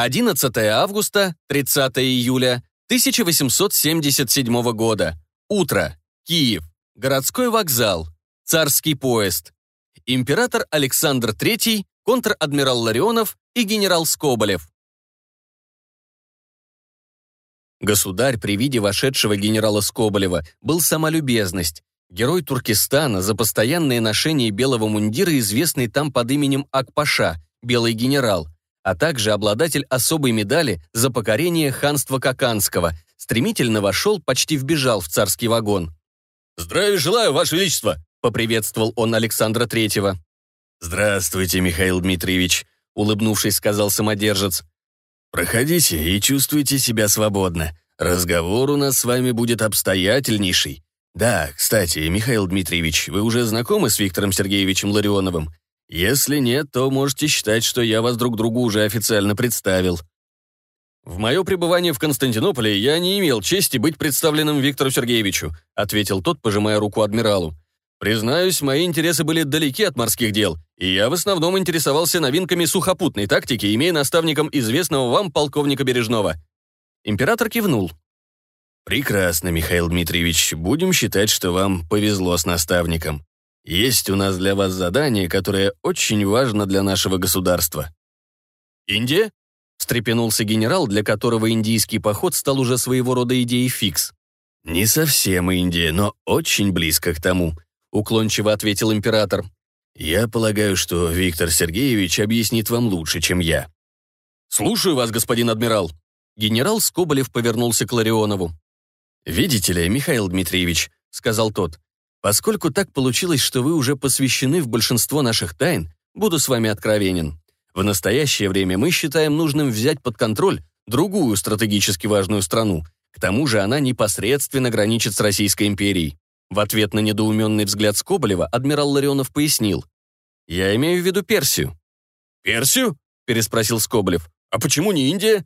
11 августа, 30 июля 1877 года. Утро. Киев. Городской вокзал. Царский поезд. Император Александр III, контр-адмирал Ларионов и генерал Скоболев. Государь при виде вошедшего генерала Скоболева был самолюбезность. Герой Туркестана за постоянное ношение белого мундира, известный там под именем Акпаша, белый генерал, а также обладатель особой медали за покорение ханства Каканского, стремительно вошел, почти вбежал в царский вагон. «Здравия желаю, Ваше Величество!» — поприветствовал он Александра Третьего. «Здравствуйте, Михаил Дмитриевич», — улыбнувшись, сказал самодержец. «Проходите и чувствуйте себя свободно. Разговор у нас с вами будет обстоятельнейший. Да, кстати, Михаил Дмитриевич, вы уже знакомы с Виктором Сергеевичем Ларионовым? Если нет, то можете считать, что я вас друг другу уже официально представил». «В мое пребывание в Константинополе я не имел чести быть представленным Виктору Сергеевичу», ответил тот, пожимая руку адмиралу. Признаюсь, мои интересы были далеки от морских дел, и я в основном интересовался новинками сухопутной тактики, имея наставником известного вам полковника Бережного. Император кивнул. «Прекрасно, Михаил Дмитриевич. Будем считать, что вам повезло с наставником. Есть у нас для вас задание, которое очень важно для нашего государства». «Индия?» — встрепенулся генерал, для которого индийский поход стал уже своего рода идеей фикс. «Не совсем Индия, но очень близко к тому», — уклончиво ответил император. «Я полагаю, что Виктор Сергеевич объяснит вам лучше, чем я». «Слушаю вас, господин адмирал». Генерал Скоболев повернулся к Ларионову. «Видите ли, Михаил Дмитриевич», — сказал тот, «поскольку так получилось, что вы уже посвящены в большинство наших тайн, буду с вами откровенен. В настоящее время мы считаем нужным взять под контроль другую стратегически важную страну. К тому же она непосредственно граничит с Российской империей. В ответ на недоуменный взгляд Скоболева адмирал Ларионов пояснил. «Я имею в виду Персию». «Персию?» — переспросил Скоболев. «А почему не Индия?»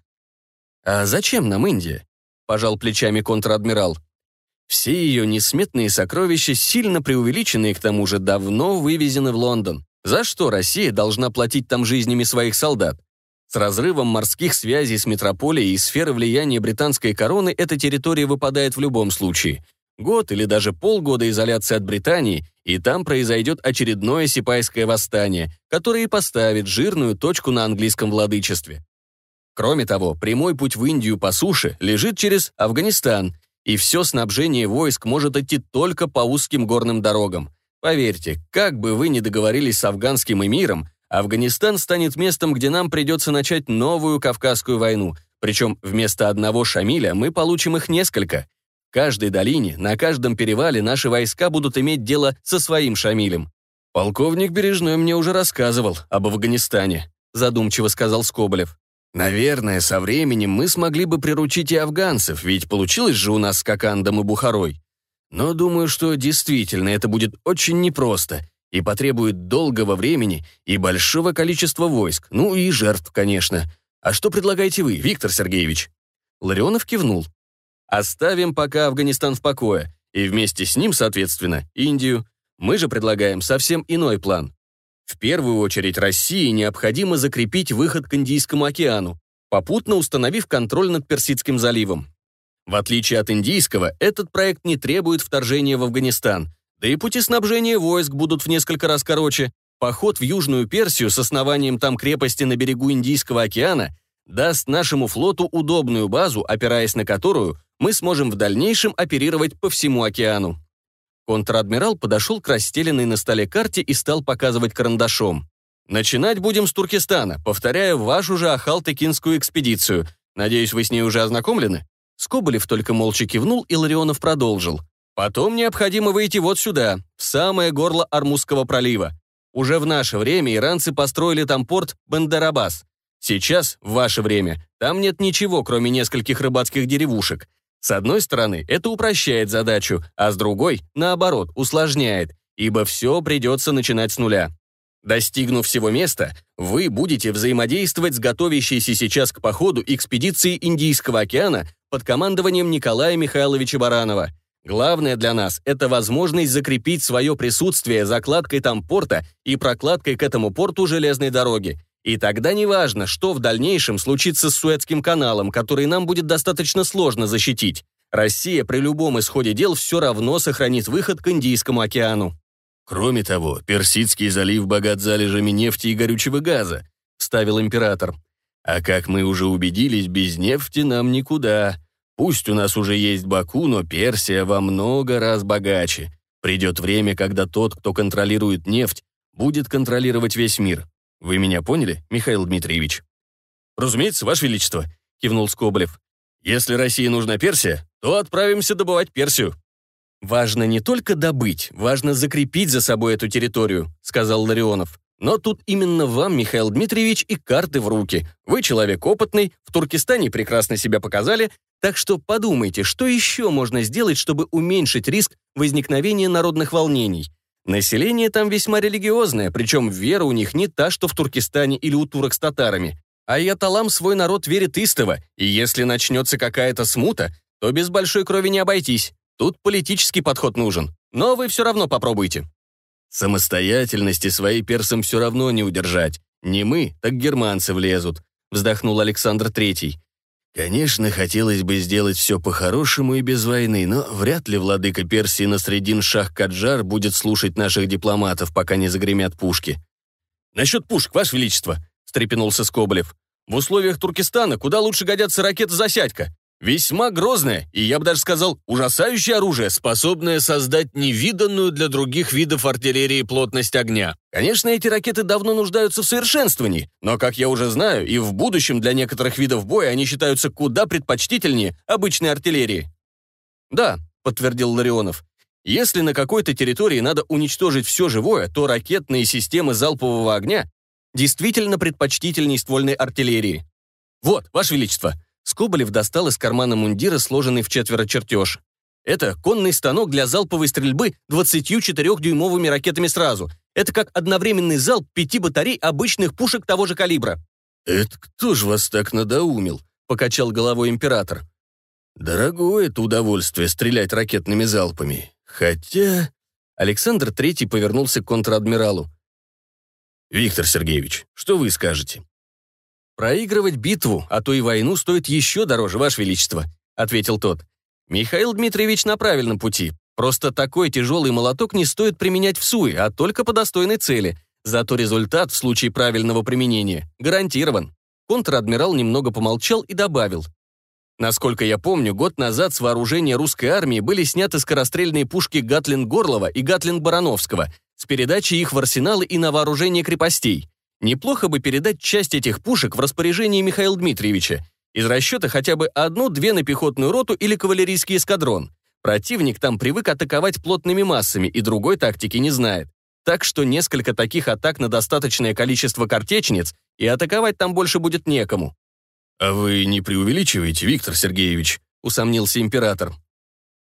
«А зачем нам Индия?» — пожал плечами контр-адмирал. «Все ее несметные сокровища, сильно преувеличенные к тому же, давно вывезены в Лондон. За что Россия должна платить там жизнями своих солдат? С разрывом морских связей с метрополией и сферы влияния британской короны эта территория выпадает в любом случае. Год или даже полгода изоляции от Британии, и там произойдет очередное сипайское восстание, которое и поставит жирную точку на английском владычестве. Кроме того, прямой путь в Индию по суше лежит через Афганистан, и все снабжение войск может идти только по узким горным дорогам. Поверьте, как бы вы ни договорились с афганским эмиром, Афганистан станет местом, где нам придется начать новую Кавказскую войну, причем вместо одного Шамиля мы получим их несколько – каждой долине, на каждом перевале наши войска будут иметь дело со своим Шамилем. Полковник Бережной мне уже рассказывал об Афганистане, задумчиво сказал Скоболев. Наверное, со временем мы смогли бы приручить и афганцев, ведь получилось же у нас с Кокандом и Бухарой. Но думаю, что действительно это будет очень непросто и потребует долгого времени и большого количества войск, ну и жертв, конечно. А что предлагаете вы, Виктор Сергеевич?» Ларионов кивнул. Оставим пока Афганистан в покое, и вместе с ним, соответственно, Индию. Мы же предлагаем совсем иной план. В первую очередь России необходимо закрепить выход к Индийскому океану, попутно установив контроль над Персидским заливом. В отличие от индийского, этот проект не требует вторжения в Афганистан, да и пути снабжения войск будут в несколько раз короче. Поход в Южную Персию с основанием там крепости на берегу Индийского океана даст нашему флоту удобную базу, опираясь на которую мы сможем в дальнейшем оперировать по всему океану. Контр-адмирал подошел к расстеленной на столе карте и стал показывать карандашом. «Начинать будем с Туркестана, повторяя вашу же Ахал-Текинскую экспедицию. Надеюсь, вы с ней уже ознакомлены?» Скоболев только молча кивнул, и Ларионов продолжил. «Потом необходимо выйти вот сюда, в самое горло Армузского пролива. Уже в наше время иранцы построили там порт Бандерабас. Сейчас, в ваше время, там нет ничего, кроме нескольких рыбацких деревушек. С одной стороны, это упрощает задачу, а с другой, наоборот, усложняет, ибо все придется начинать с нуля. Достигнув всего места, вы будете взаимодействовать с готовящейся сейчас к походу экспедиции Индийского океана под командованием Николая Михайловича Баранова. Главное для нас – это возможность закрепить свое присутствие закладкой там порта и прокладкой к этому порту железной дороги. И тогда неважно, что в дальнейшем случится с Суэцким каналом, который нам будет достаточно сложно защитить. Россия при любом исходе дел все равно сохранит выход к Индийскому океану. Кроме того, Персидский залив богат залежами нефти и горючего газа, вставил император. А как мы уже убедились, без нефти нам никуда. Пусть у нас уже есть Баку, но Персия во много раз богаче. Придет время, когда тот, кто контролирует нефть, будет контролировать весь мир. Вы меня поняли, Михаил Дмитриевич? Разумеется, Ваше Величество, кивнул Скоблев. Если России нужна Персия, то отправимся добывать Персию. «Важно не только добыть, важно закрепить за собой эту территорию», сказал Ларионов. Но тут именно вам, Михаил Дмитриевич, и карты в руки. Вы человек опытный, в Туркестане прекрасно себя показали, так что подумайте, что еще можно сделать, чтобы уменьшить риск возникновения народных волнений. Население там весьма религиозное, причем вера у них не та, что в Туркестане или у турок с татарами. А Яталам свой народ верит истово, и если начнется какая-то смута, то без большой крови не обойтись. Тут политический подход нужен. Но вы все равно попробуйте. Самостоятельности своей персам все равно не удержать. Не мы, так германцы влезут», — вздохнул Александр Третий. «Конечно, хотелось бы сделать все по-хорошему и без войны, но вряд ли владыка Персии Насредин Шах Каджар будет слушать наших дипломатов, пока не загремят пушки». «Насчет пушек, Ваше Величество», — встрепенулся Скоболев. «В условиях Туркестана куда лучше годятся ракеты «Засядька». Весьма грозное, и я бы даже сказал, ужасающее оружие, способное создать невиданную для других видов артиллерии плотность огня. Конечно, эти ракеты давно нуждаются в совершенствовании, но, как я уже знаю, и в будущем для некоторых видов боя они считаются куда предпочтительнее обычной артиллерии. Да, подтвердил Ларионов. Если на какой-то территории надо уничтожить все живое, то ракетные системы залпового огня действительно предпочтительнее ствольной артиллерии. Вот, Ваше Величество, Скоболев достал из кармана мундира сложенный в четверо чертеж. Это конный станок для залповой стрельбы 24-дюймовыми ракетами сразу. Это как одновременный залп пяти батарей обычных пушек того же калибра. «Это кто ж вас так надоумил?» — покачал головой император. «Дорогое это удовольствие стрелять ракетными залпами. Хотя...» Александр Третий повернулся к контр-адмиралу. «Виктор Сергеевич, что вы скажете?» «Проигрывать битву, а то и войну стоит еще дороже, Ваше Величество», — ответил тот. «Михаил Дмитриевич на правильном пути. Просто такой тяжелый молоток не стоит применять в суе, а только по достойной цели. Зато результат в случае правильного применения гарантирован». Контр-адмирал немного помолчал и добавил. Насколько я помню, год назад с вооружения русской армии были сняты скорострельные пушки Гатлин-Горлова и Гатлин-Барановского с передачей их в арсеналы и на вооружение крепостей. Неплохо бы передать часть этих пушек в распоряжение Михаила Дмитриевича. Из расчета хотя бы одну-две на пехотную роту или кавалерийский эскадрон. Противник там привык атаковать плотными массами и другой тактики не знает. Так что несколько таких атак на достаточное количество картечниц, и атаковать там больше будет некому. «А вы не преувеличиваете, Виктор Сергеевич?» — усомнился император.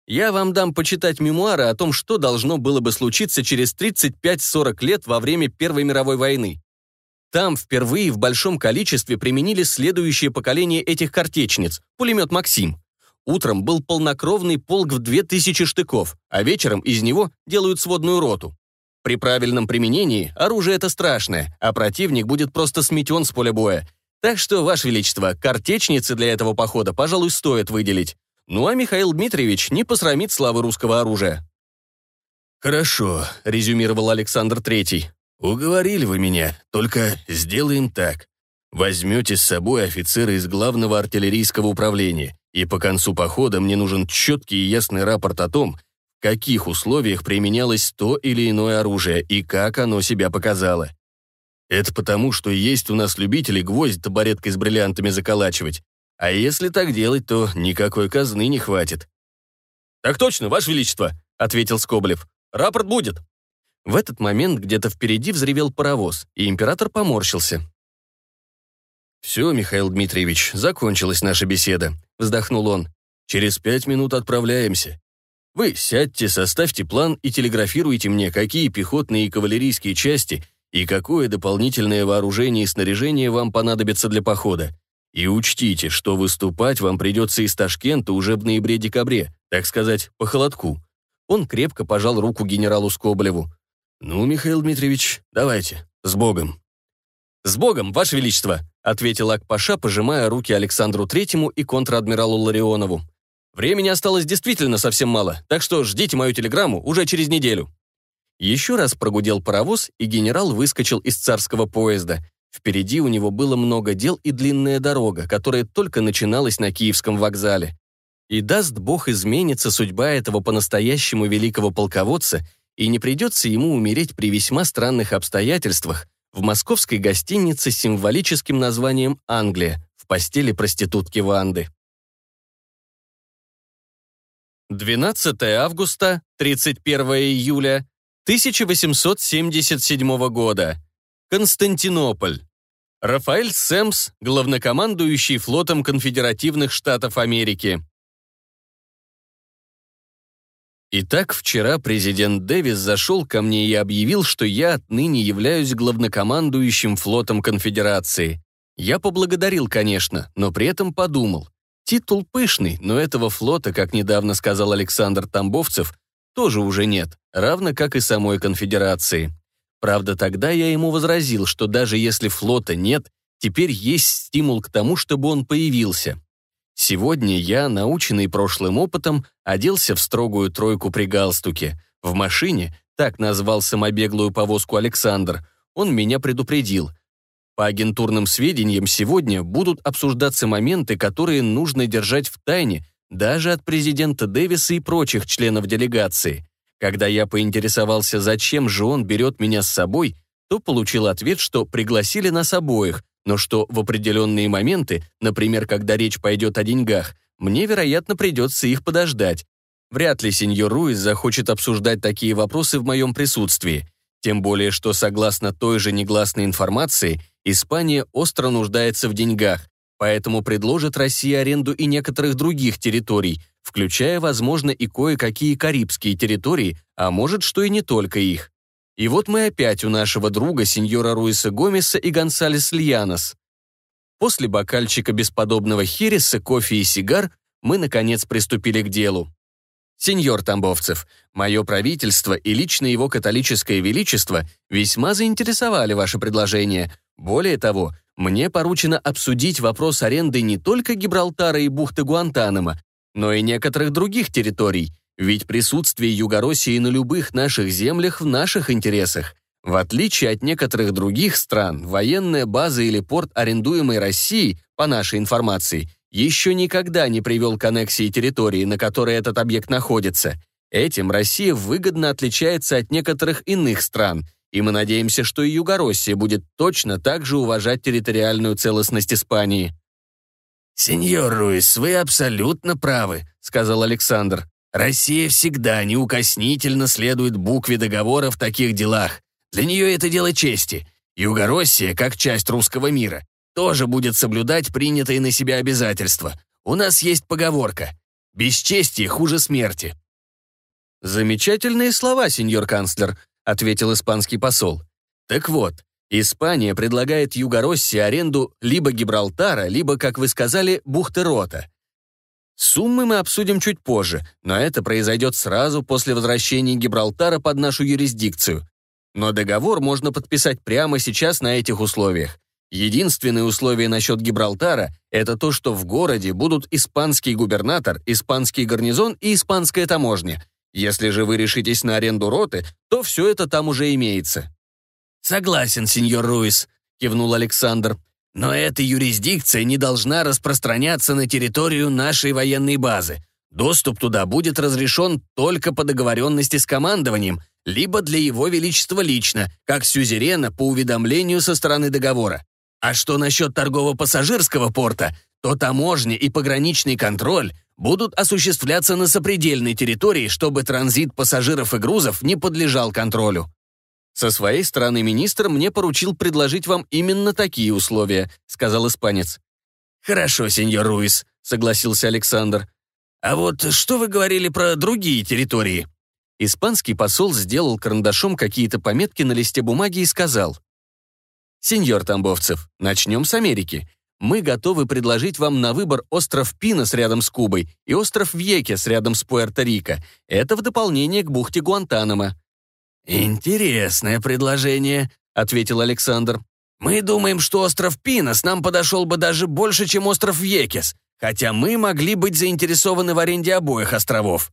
«Я вам дам почитать мемуары о том, что должно было бы случиться через 35-40 лет во время Первой мировой войны. Там впервые в большом количестве применили следующее поколение этих картечниц – пулемет «Максим». Утром был полнокровный полк в 2000 штыков, а вечером из него делают сводную роту. При правильном применении оружие это страшное, а противник будет просто сметен с поля боя. Так что, Ваше Величество, картечницы для этого похода, пожалуй, стоит выделить. Ну а Михаил Дмитриевич не посрамит славы русского оружия. «Хорошо», — резюмировал Александр Третий. «Уговорили вы меня, только сделаем так. Возьмете с собой офицера из главного артиллерийского управления, и по концу похода мне нужен четкий и ясный рапорт о том, в каких условиях применялось то или иное оружие и как оно себя показало. Это потому, что есть у нас любители гвоздь табуреткой с бриллиантами заколачивать. А если так делать, то никакой казны не хватит. «Так точно, Ваше Величество», — ответил Скоблев. «Рапорт будет». В этот момент где-то впереди взревел паровоз, и император поморщился. «Все, Михаил Дмитриевич, закончилась наша беседа», — вздохнул он. «Через пять минут отправляемся. Вы сядьте, составьте план и телеграфируйте мне, какие пехотные и кавалерийские части и какое дополнительное вооружение и снаряжение вам понадобится для похода. И учтите, что выступать вам придется из Ташкента уже в ноябре-декабре, так сказать, по холодку». Он крепко пожал руку генералу Скоблеву. «Ну, Михаил Дмитриевич, давайте, с Богом». «С Богом, Ваше Величество!» — ответил Акпаша, пожимая руки Александру Третьему и контр-адмиралу Ларионову. «Времени осталось действительно совсем мало, так что ждите мою телеграмму уже через неделю». Еще раз прогудел паровоз, и генерал выскочил из царского поезда. Впереди у него было много дел и длинная дорога, которая только начиналась на Киевском вокзале. И даст Бог изменится судьба этого по-настоящему великого полководца, и не придется ему умереть при весьма странных обстоятельствах, в московской гостинице с символическим названием «Англия» в постели проститутки Ванды. 12 августа, 31 июля 1877 года. Константинополь. Рафаэль Сэмс, главнокомандующий флотом конфедеративных штатов Америки. Итак, вчера президент Дэвис зашел ко мне и объявил, что я отныне являюсь главнокомандующим флотом конфедерации. Я поблагодарил, конечно, но при этом подумал. Титул пышный, но этого флота, как недавно сказал Александр Тамбовцев, тоже уже нет, равно как и самой конфедерации. Правда, тогда я ему возразил, что даже если флота нет, теперь есть стимул к тому, чтобы он появился. Сегодня я, наученный прошлым опытом, оделся в строгую тройку при галстуке. В машине, так назвал самобеглую повозку Александр, он меня предупредил. По агентурным сведениям, сегодня будут обсуждаться моменты, которые нужно держать в тайне даже от президента Дэвиса и прочих членов делегации. Когда я поинтересовался, зачем же он берет меня с собой, то получил ответ, что пригласили нас обоих, но что в определенные моменты, например, когда речь пойдет о деньгах, мне, вероятно, придется их подождать. Вряд ли сеньор Руис захочет обсуждать такие вопросы в моем присутствии. Тем более, что, согласно той же негласной информации, Испания остро нуждается в деньгах, поэтому предложит России аренду и некоторых других территорий, включая, возможно, и кое-какие карибские территории, а может, что и не только их. И вот мы опять у нашего друга, сеньора Руиса Гомеса и Гонсалес Льянос. После бокальчика бесподобного хереса, кофе и сигар мы, наконец, приступили к делу. Сеньор Тамбовцев, мое правительство и лично его католическое величество весьма заинтересовали ваше предложение. Более того, мне поручено обсудить вопрос аренды не только Гибралтара и бухты Гуантанамо, но и некоторых других территорий, ведь присутствие Югороссии на любых наших землях в наших интересах. В отличие от некоторых других стран, военная база или порт, арендуемый Россией, по нашей информации, еще никогда не привел к аннексии территории, на которой этот объект находится. Этим Россия выгодно отличается от некоторых иных стран, и мы надеемся, что и Югороссия будет точно так же уважать территориальную целостность Испании. «Сеньор Руис, вы абсолютно правы», — сказал Александр. Россия всегда неукоснительно следует букве договора в таких делах. Для нее это дело чести. Югороссия, как часть русского мира, тоже будет соблюдать принятые на себя обязательства. У нас есть поговорка «Бесчестие хуже смерти». «Замечательные слова, сеньор канцлер», — ответил испанский посол. «Так вот, Испания предлагает Югороссии аренду либо Гибралтара, либо, как вы сказали, бухты Рота. Суммы мы обсудим чуть позже, но это произойдет сразу после возвращения Гибралтара под нашу юрисдикцию. Но договор можно подписать прямо сейчас на этих условиях. Единственное условие насчет Гибралтара – это то, что в городе будут испанский губернатор, испанский гарнизон и испанская таможня. Если же вы решитесь на аренду роты, то все это там уже имеется. «Согласен, сеньор Руис», – кивнул Александр. Но эта юрисдикция не должна распространяться на территорию нашей военной базы. Доступ туда будет разрешен только по договоренности с командованием, либо для его величества лично, как сюзерена по уведомлению со стороны договора. А что насчет торгово-пассажирского порта, то таможня и пограничный контроль будут осуществляться на сопредельной территории, чтобы транзит пассажиров и грузов не подлежал контролю. «Со своей стороны министр мне поручил предложить вам именно такие условия», сказал испанец. «Хорошо, сеньор Руис», согласился Александр. «А вот что вы говорили про другие территории?» Испанский посол сделал карандашом какие-то пометки на листе бумаги и сказал. «Сеньор Тамбовцев, начнем с Америки. Мы готовы предложить вам на выбор остров Пинос рядом с Кубой и остров Вьекес рядом с Пуэрто-Рико. Это в дополнение к бухте Гуантанамо. «Интересное предложение», — ответил Александр. Мы думаем, что остров Пинос нам подошел бы даже больше, чем остров Векес, хотя мы могли быть заинтересованы в аренде обоих островов.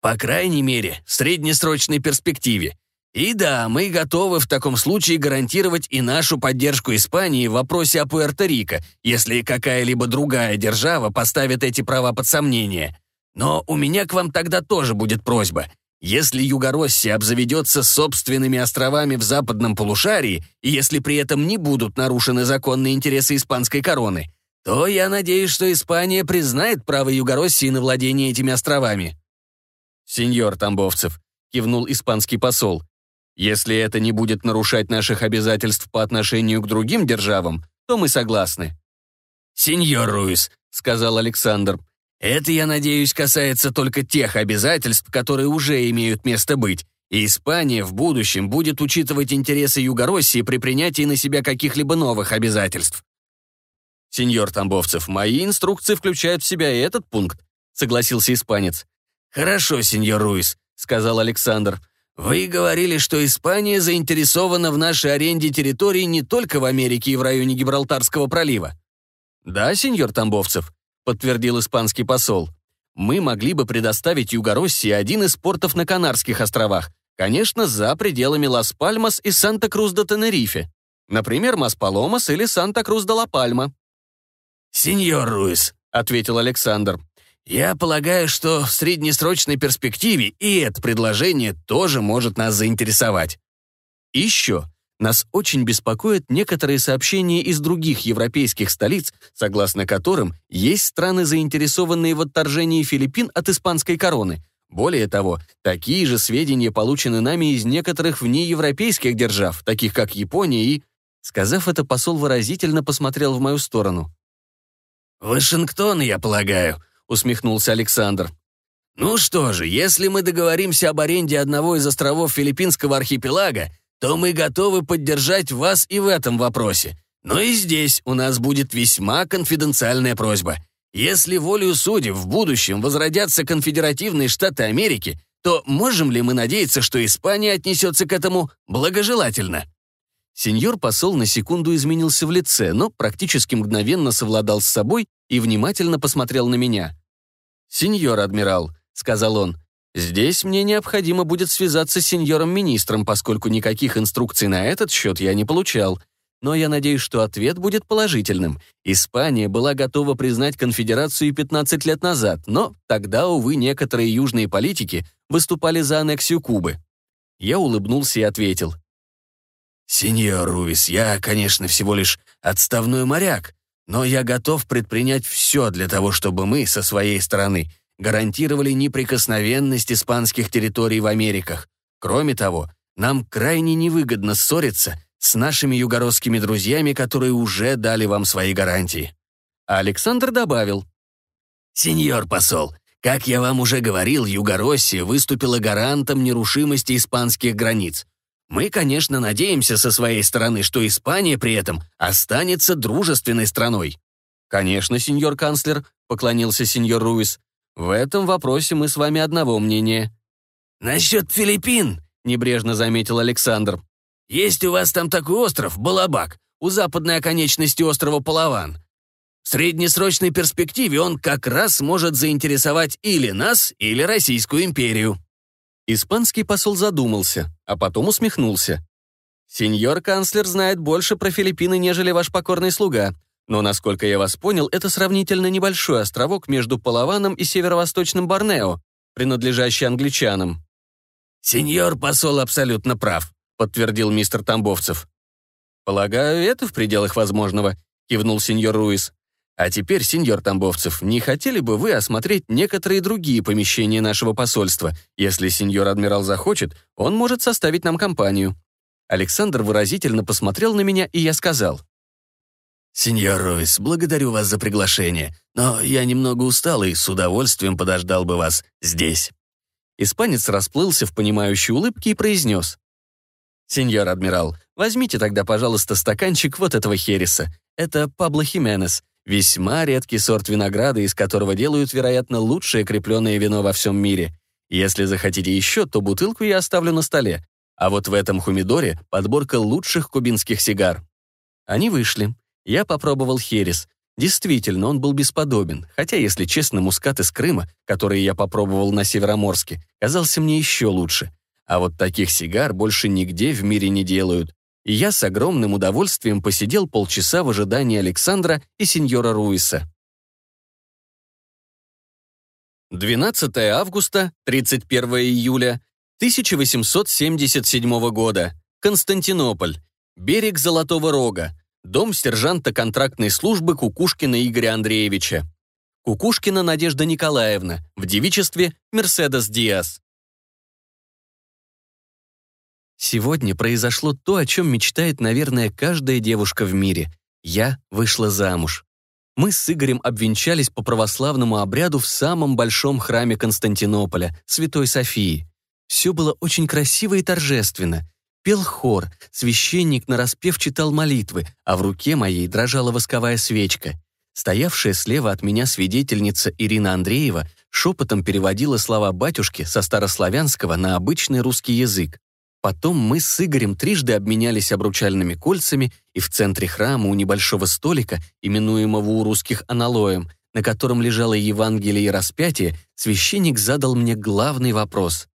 По крайней мере, в среднесрочной перспективе. И да, мы готовы в таком случае гарантировать и нашу поддержку Испании в вопросе о Пуэрто-Рико, если какая-либо другая держава поставит эти права под сомнение. Но у меня к вам тогда тоже будет просьба. Если Югороссия обзаведется собственными островами в западном полушарии, и если при этом не будут нарушены законные интересы испанской короны, то я надеюсь, что Испания признает право Югороссии на владение этими островами. «Сеньор Тамбовцев», — кивнул испанский посол, если это не будет нарушать наших обязательств по отношению к другим державам, то мы согласны». «Сеньор Руис», — сказал Александр, «это, я надеюсь, касается только тех обязательств, которые уже имеют место быть, и Испания в будущем будет учитывать интересы Югороссии при принятии на себя каких-либо новых обязательств». «Сеньор Тамбовцев, мои инструкции включают в себя и этот пункт», — согласился испанец. «Хорошо, сеньор Руис», — сказал Александр. «Вы говорили, что Испания заинтересована в нашей аренде территории не только в Америке и в районе Гибралтарского пролива». «Да, сеньор Тамбовцев», — подтвердил испанский посол. «Мы могли бы предоставить Юго-России один из портов на Канарских островах, конечно, за пределами Лас-Пальмас и Санта-Крус-де-Тенерифе. Например, Мас-Паломас или Санта-Крус-де-Ла-Пальма». «Сеньор Руис», — ответил Александр, я полагаю, что в среднесрочной перспективе и это предложение тоже может нас заинтересовать. Еще. Нас очень беспокоят некоторые сообщения из других европейских столиц, согласно которым есть страны, заинтересованные в отторжении Филиппин от испанской короны. Более того, такие же сведения получены нами из некоторых внеевропейских держав, таких как Япония и... Сказав это, посол выразительно посмотрел в мою сторону. «Вашингтон, я полагаю», — усмехнулся Александр. «Ну что же, если мы договоримся об аренде одного из островов Филиппинского архипелага, то мы готовы поддержать вас и в этом вопросе. Но и здесь у нас будет весьма конфиденциальная просьба. Если волею судеб в будущем возродятся конфедеративные штаты Америки, то можем ли мы надеяться, что Испания отнесется к этому благожелательно?» Сеньор посол на секунду изменился в лице, но практически мгновенно совладал с собой и внимательно посмотрел на меня. «Сеньор адмирал», — сказал он, — «здесь мне необходимо будет связаться с сеньором-министром, поскольку никаких инструкций на этот счет я не получал. Но я надеюсь, что ответ будет положительным. Испания была готова признать конфедерацию 15 лет назад, но тогда, увы, некоторые южные политики выступали за аннексию Кубы». Я улыбнулся и ответил — «Сеньор Руис, я, конечно, всего лишь отставной моряк, но я готов предпринять все для того, чтобы мы, со своей стороны, гарантировали неприкосновенность испанских территорий в Америках. Кроме того, нам крайне невыгодно ссориться с нашими югородскими друзьями, которые уже дали вам свои гарантии». Александр добавил. «Сеньор посол, как я вам уже говорил, Югороссия выступила гарантом нерушимости испанских границ. Мы, конечно, надеемся со своей стороны, что Испания при этом останется дружественной страной. Конечно, сеньор канцлер, поклонился сеньор Руис. В этом вопросе мы с вами одного мнения. Насчет Филиппин, небрежно заметил Александр. Есть у вас там такой остров, Балабак, у западной оконечности острова Палаван. В среднесрочной перспективе он как раз может заинтересовать или нас, или Российскую империю. Испанский посол задумался, а потом усмехнулся. «Сеньор канцлер знает больше про Филиппины, нежели ваш покорный слуга. Но, насколько я вас понял, это сравнительно небольшой островок между Палаваном и северо-восточным Борнео, принадлежащий англичанам». «Сеньор посол абсолютно прав», — подтвердил мистер Тамбовцев. «Полагаю, это в пределах возможного», — кивнул сеньор Руис. А теперь, сеньор Тамбовцев, не хотели бы вы осмотреть некоторые другие помещения нашего посольства? Если сеньор адмирал захочет, он может составить нам компанию». Александр выразительно посмотрел на меня, и я сказал. «Сеньор Ройс, благодарю вас за приглашение, но я немного устал и с удовольствием подождал бы вас здесь». Испанец расплылся в понимающей улыбке и произнес. «Сеньор адмирал, возьмите тогда, пожалуйста, стаканчик вот этого хереса. Это Пабло Хименес. Весьма редкий сорт винограда, из которого делают, вероятно, лучшее крепленное вино во всем мире. Если захотите еще, то бутылку я оставлю на столе. А вот в этом хумидоре подборка лучших кубинских сигар. Они вышли. Я попробовал херес. Действительно, он был бесподобен, хотя, если честно, мускат из Крыма, который я попробовал на Североморске, казался мне еще лучше. А вот таких сигар больше нигде в мире не делают. И я с огромным удовольствием посидел полчаса в ожидании Александра и сеньора Руиса. 12 августа, 31 июля 1877 года. Константинополь. Берег Золотого Рога. Дом сержанта контрактной службы Кукушкина Игоря Андреевича. Кукушкина Надежда Николаевна, в девичестве Мерседес Диас. Сегодня произошло то, о чем мечтает, наверное, каждая девушка в мире. Я вышла замуж. Мы с Игорем обвенчались по православному обряду в самом большом храме Константинополя, Святой Софии. Все было очень красиво и торжественно. Пел хор, священник нараспев читал молитвы, а в руке моей дрожала восковая свечка. Стоявшая слева от меня свидетельница Ирина Андреева шепотом переводила слова батюшки со старославянского на обычный русский язык. Потом мы с Игорем трижды обменялись обручальными кольцами, и в центре храма у небольшого столика, именуемого у русских аналоем, на котором лежало Евангелие и распятие, священник задал мне главный вопрос.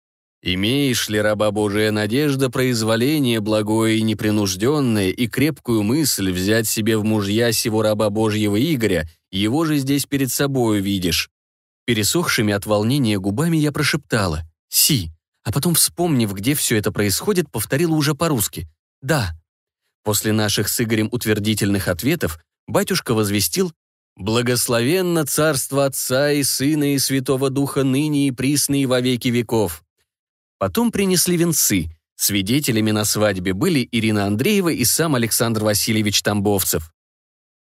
Имеешь ли, раба Божия, надежда произволение благое и непринужденное и крепкую мысль взять себе в мужья сего раба Божьего Игоря, его же здесь перед собою видишь?» Пересохшими от волнения губами я прошептала «Си», а потом, вспомнив, где все это происходит, повторила уже по-русски «Да». После наших с Игорем утвердительных ответов батюшка возвестил «Благословенно царство Отца и Сына и Святого Духа ныне и присно и во веки веков». Потом принесли венцы. Свидетелями на свадьбе были Ирина Андреева и сам Александр Васильевич Тамбовцев.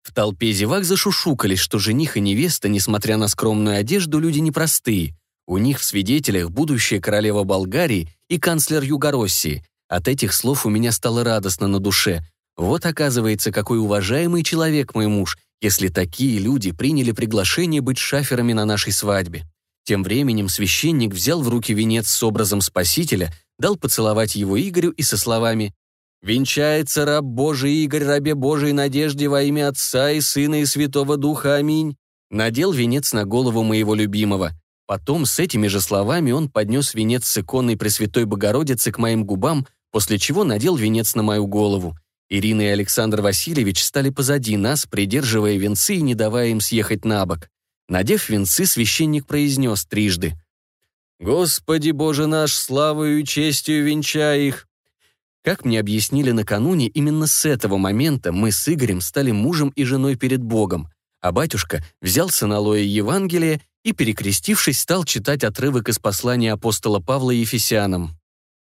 В толпе зевак зашушукались, что жених и невеста, несмотря на скромную одежду, люди непростые. У них в свидетелях будущая королева Болгарии и канцлер Югороссии. От этих слов у меня стало радостно на душе. Вот оказывается, какой уважаемый человек мой муж, если такие люди приняли приглашение быть шаферами на нашей свадьбе. Тем временем священник взял в руки венец с образом Спасителя, дал поцеловать его Игорю и со словами «Венчается раб Божий Игорь, рабе Божией надежде во имя Отца и Сына и Святого Духа. Аминь». Надел венец на голову моего любимого. Потом с этими же словами он поднес венец с иконой Пресвятой Богородицы к моим губам, после чего надел венец на мою голову. Ирина и Александр Васильевич стали позади нас, придерживая венцы и не давая им съехать на бок. Надев венцы, священник произнес трижды. «Господи Боже наш, славою и честью венчай их!» Как мне объяснили накануне, именно с этого момента мы с Игорем стали мужем и женой перед Богом, а батюшка взял с аналоя Евангелия и, перекрестившись, стал читать отрывок из послания апостола Павла Ефесянам.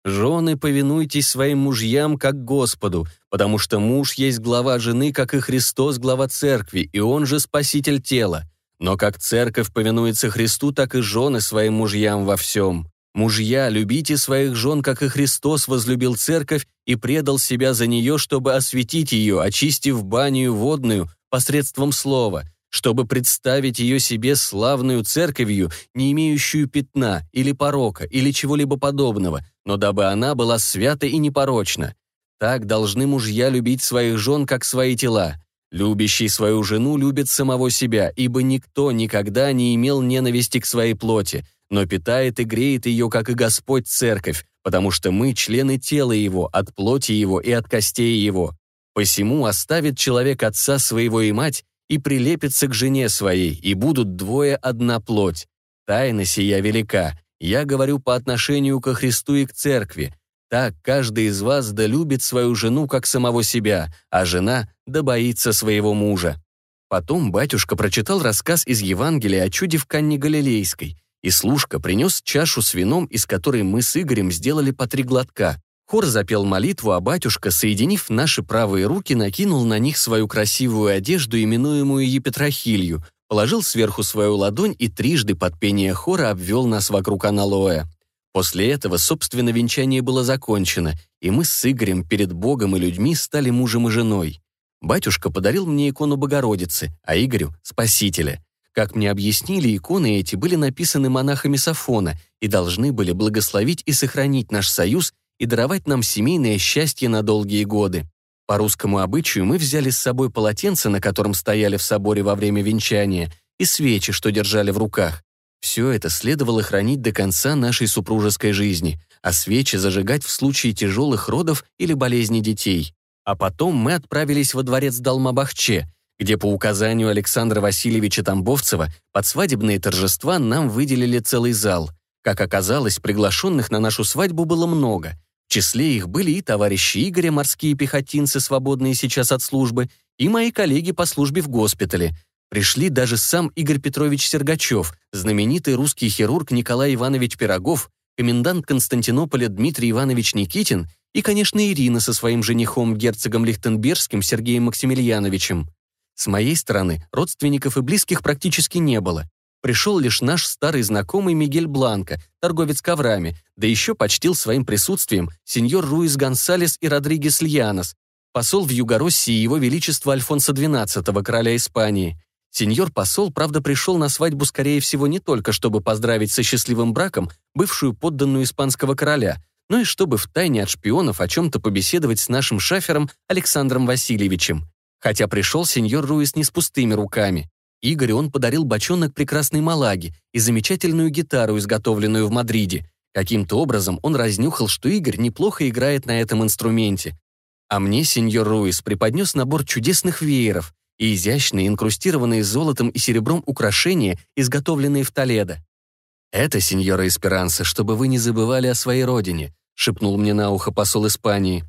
«Жены, повинуйтесь своим мужьям, как Господу, потому что муж есть глава жены, как и Христос глава церкви, и он же спаситель тела. Но как церковь повинуется Христу, так и жены своим мужьям во всем. Мужья, любите своих жен, как и Христос возлюбил церковь и предал себя за нее, чтобы осветить ее, очистив баню водную посредством слова, чтобы представить ее себе славную церковью, не имеющую пятна или порока или чего-либо подобного, но дабы она была свята и непорочна. Так должны мужья любить своих жен, как свои тела. Любящий свою жену любит самого себя, ибо никто никогда не имел ненависти к своей плоти, но питает и греет ее, как и Господь Церковь, потому что мы члены тела Его, от плоти Его и от костей Его. Посему оставит человек отца своего и мать и прилепится к жене своей, и будут двое одна плоть. Тайна сия велика. Я говорю по отношению ко Христу и к Церкви. Так каждый из вас да любит свою жену как самого себя, а жена да боится своего мужа». Потом батюшка прочитал рассказ из Евангелия о чуде в Канне Галилейской, и служка принес чашу с вином, из которой мы с Игорем сделали по три глотка. Хор запел молитву, а батюшка, соединив наши правые руки, накинул на них свою красивую одежду, именуемую епитрахилью, положил сверху свою ладонь и трижды под пение хора обвел нас вокруг аналоя. После этого, собственно, венчание было закончено, и мы с Игорем перед Богом и людьми стали мужем и женой. Батюшка подарил мне икону Богородицы, а Игорю — Спасителя. Как мне объяснили, иконы эти были написаны монахами Сафона и должны были благословить и сохранить наш союз и даровать нам семейное счастье на долгие годы. По русскому обычаю мы взяли с собой полотенце, на котором стояли в соборе во время венчания, и свечи, что держали в руках. Все это следовало хранить до конца нашей супружеской жизни, а свечи зажигать в случае тяжелых родов или болезни детей. А потом мы отправились во дворец Далмабахче, где по указанию Александра Васильевича Тамбовцева под свадебные торжества нам выделили целый зал. Как оказалось, приглашенных на нашу свадьбу было много. В числе их были и товарищи Игоря, морские пехотинцы, свободные сейчас от службы, и мои коллеги по службе в госпитале. Пришли даже сам Игорь Петрович Сергачев, знаменитый русский хирург Николай Иванович Пирогов, комендант Константинополя Дмитрий Иванович Никитин и, конечно, Ирина со своим женихом, герцогом Лихтенбергским Сергеем Максимiliaновичем. С моей стороны родственников и близких практически не было. Пришел лишь наш старый знакомый Мигель Бланко, торговец коврами, да еще почтил своим присутствием сеньор Руис Гонсалес и Родригес Льянос, посол в Югороссии его величество Альфонса XII, короля Испании. Сеньор-посол, правда, пришел на свадьбу, скорее всего, не только чтобы поздравить со счастливым браком бывшую подданную испанского короля, но и чтобы втайне от шпионов о чем-то побеседовать с нашим шафером Александром Васильевичем. Хотя пришел сеньор Руис не с пустыми руками. Игорю он подарил бочонок прекрасной малаги и замечательную гитару, изготовленную в Мадриде. Каким-то образом он разнюхал, что Игорь неплохо играет на этом инструменте. А мне сеньор Руис преподнес набор чудесных вееров и изящные, инкрустированные золотом и серебром украшения, изготовленные в Толедо. «Это, сеньора Эсперанса, чтобы вы не забывали о своей родине», шепнул мне на ухо посол Испании.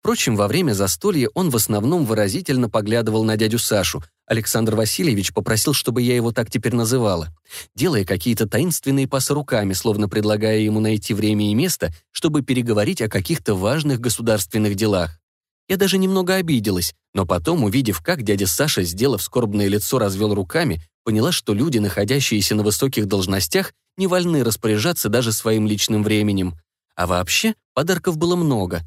Впрочем, во время застолья он в основном выразительно поглядывал на дядю Сашу. Александр Васильевич попросил, чтобы я его так теперь называла, делая какие-то таинственные пасы руками, словно предлагая ему найти время и место, чтобы переговорить о каких-то важных государственных делах. Я даже немного обиделась, но потом, увидев, как дядя Саша, сделав скорбное лицо, развел руками, поняла, что люди, находящиеся на высоких должностях, не вольны распоряжаться даже своим личным временем. А вообще, подарков было много,